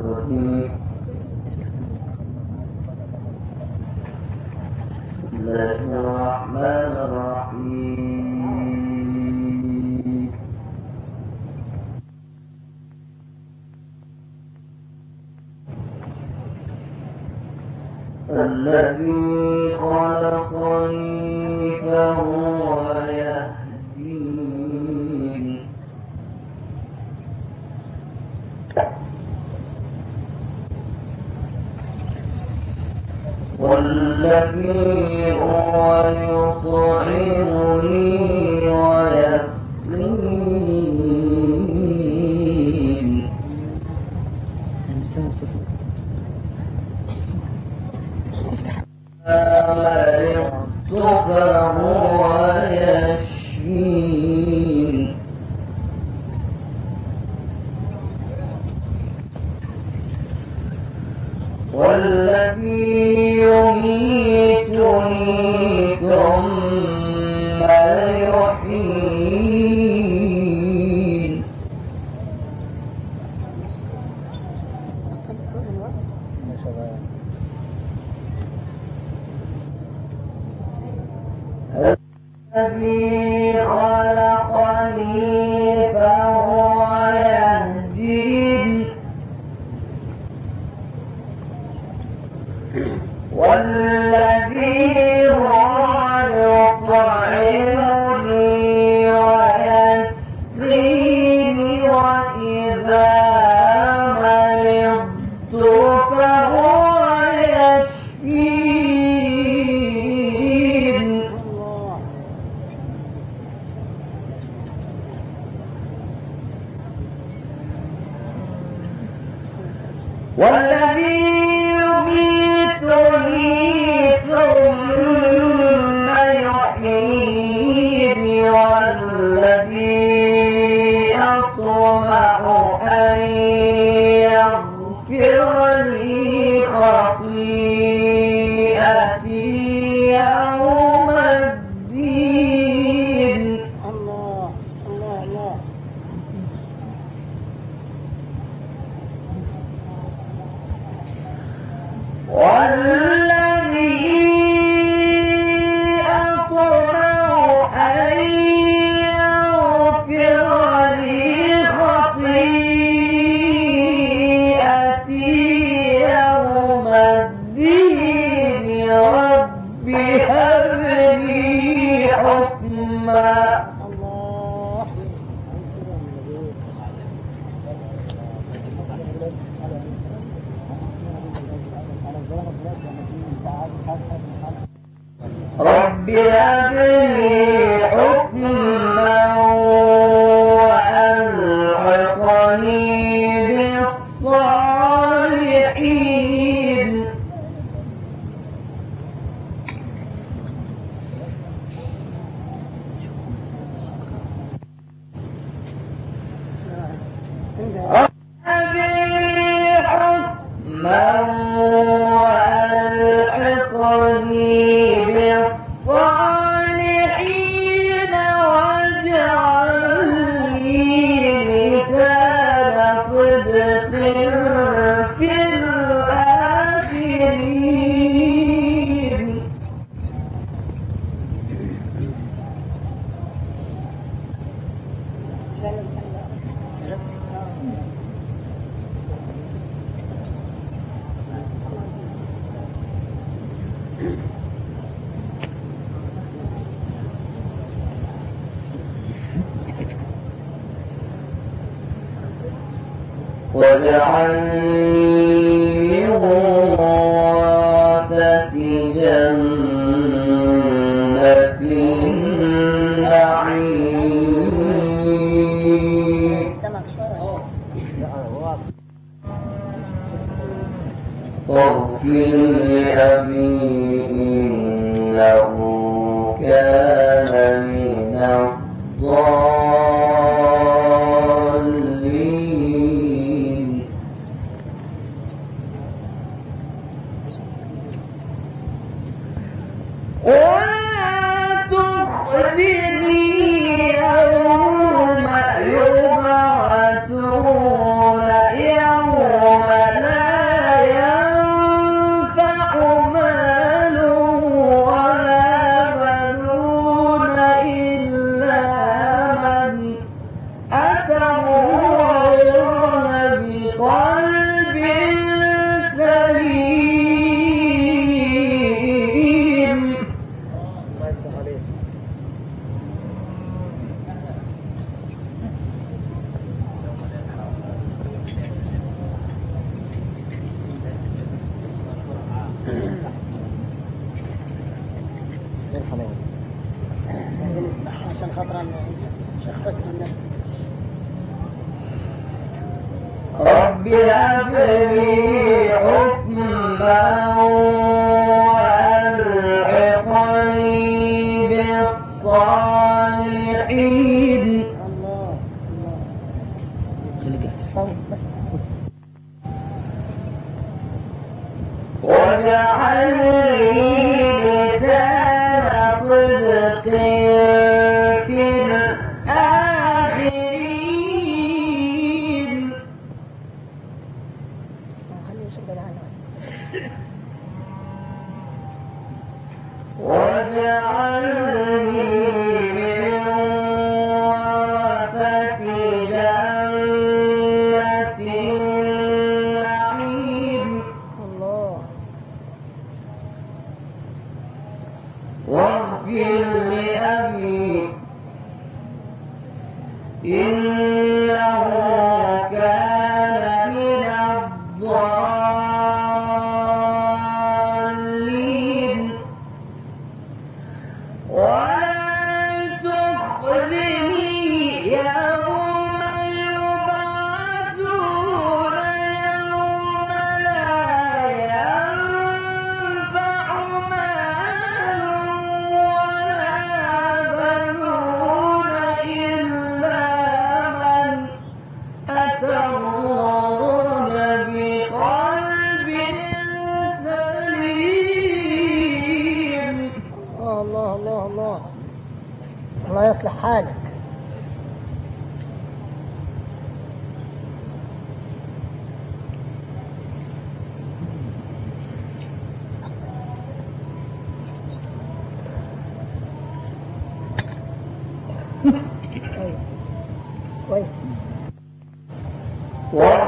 الرحيم семьдесят Rabbi اغفر لأبي إنه كان من الضالين. أتمرون بطلب الصوت بس واجعل إنه What?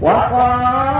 وقال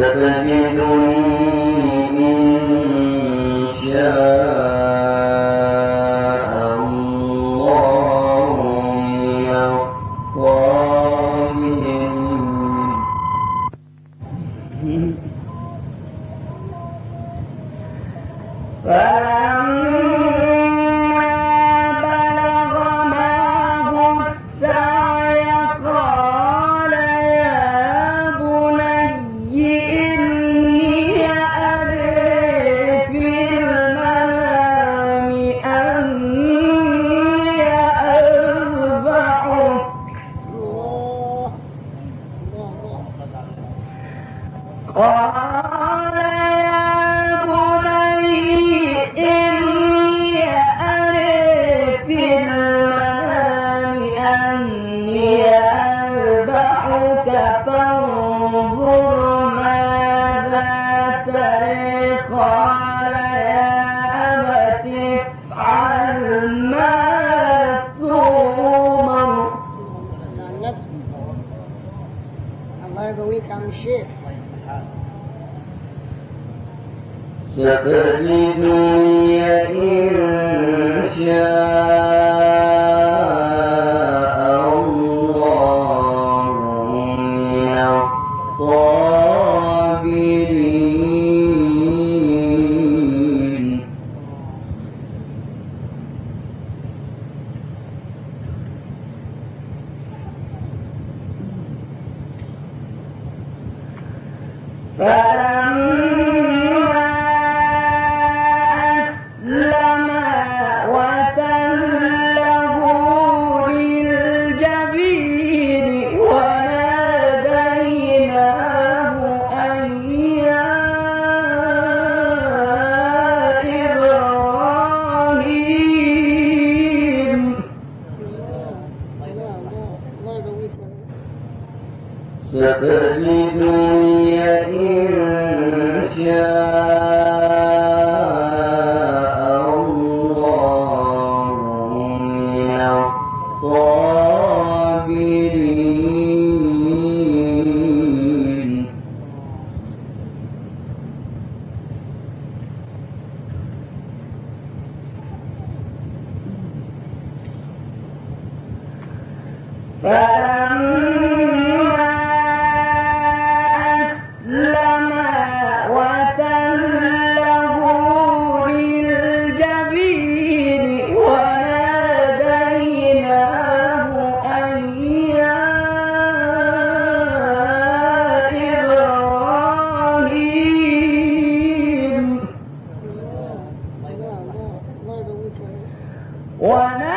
Nada. Wanna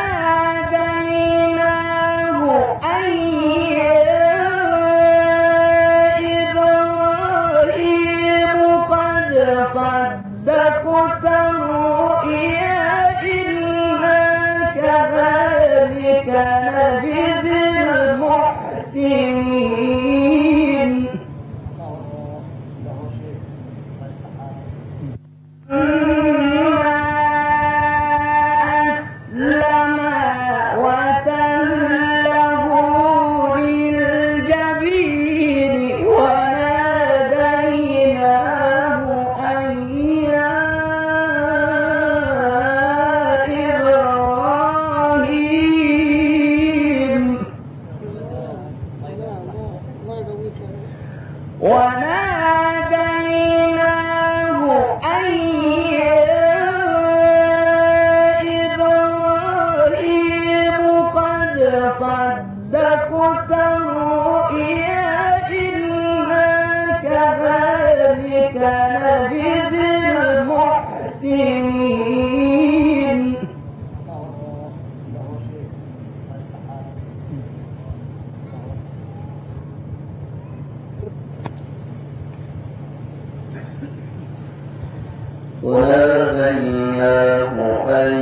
وناديناه أن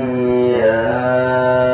يا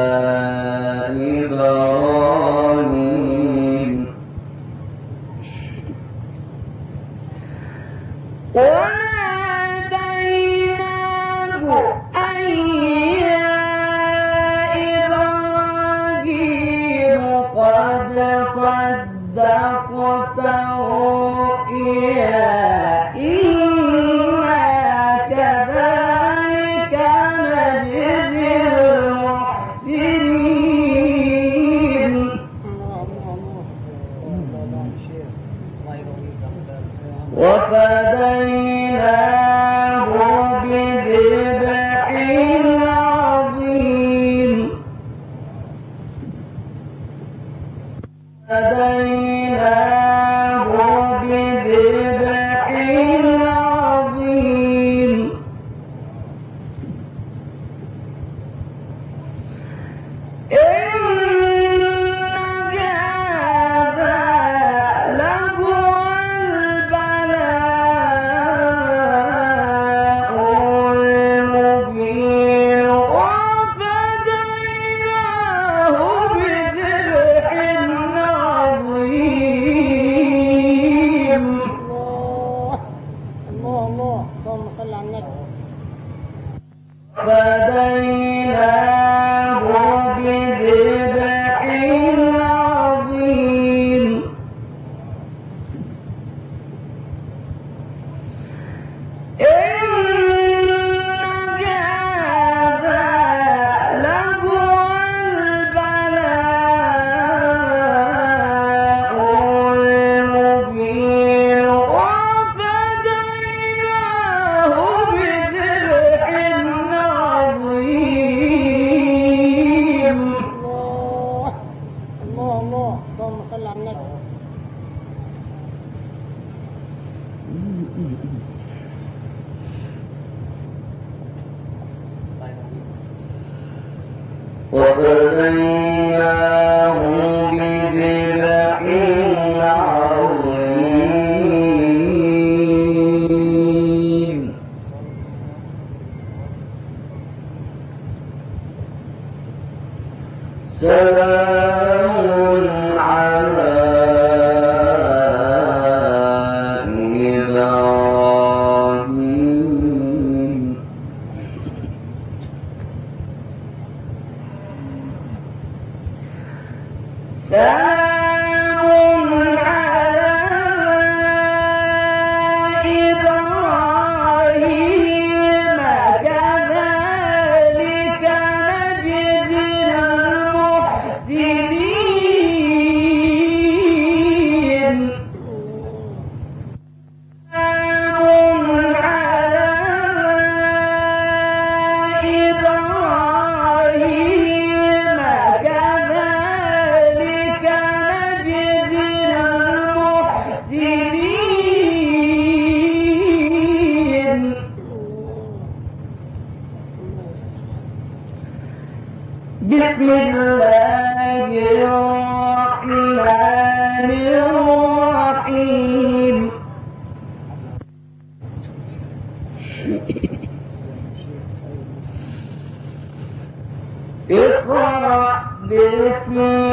وفديناه باسم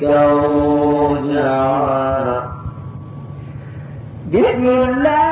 ربك رجعا بسم الله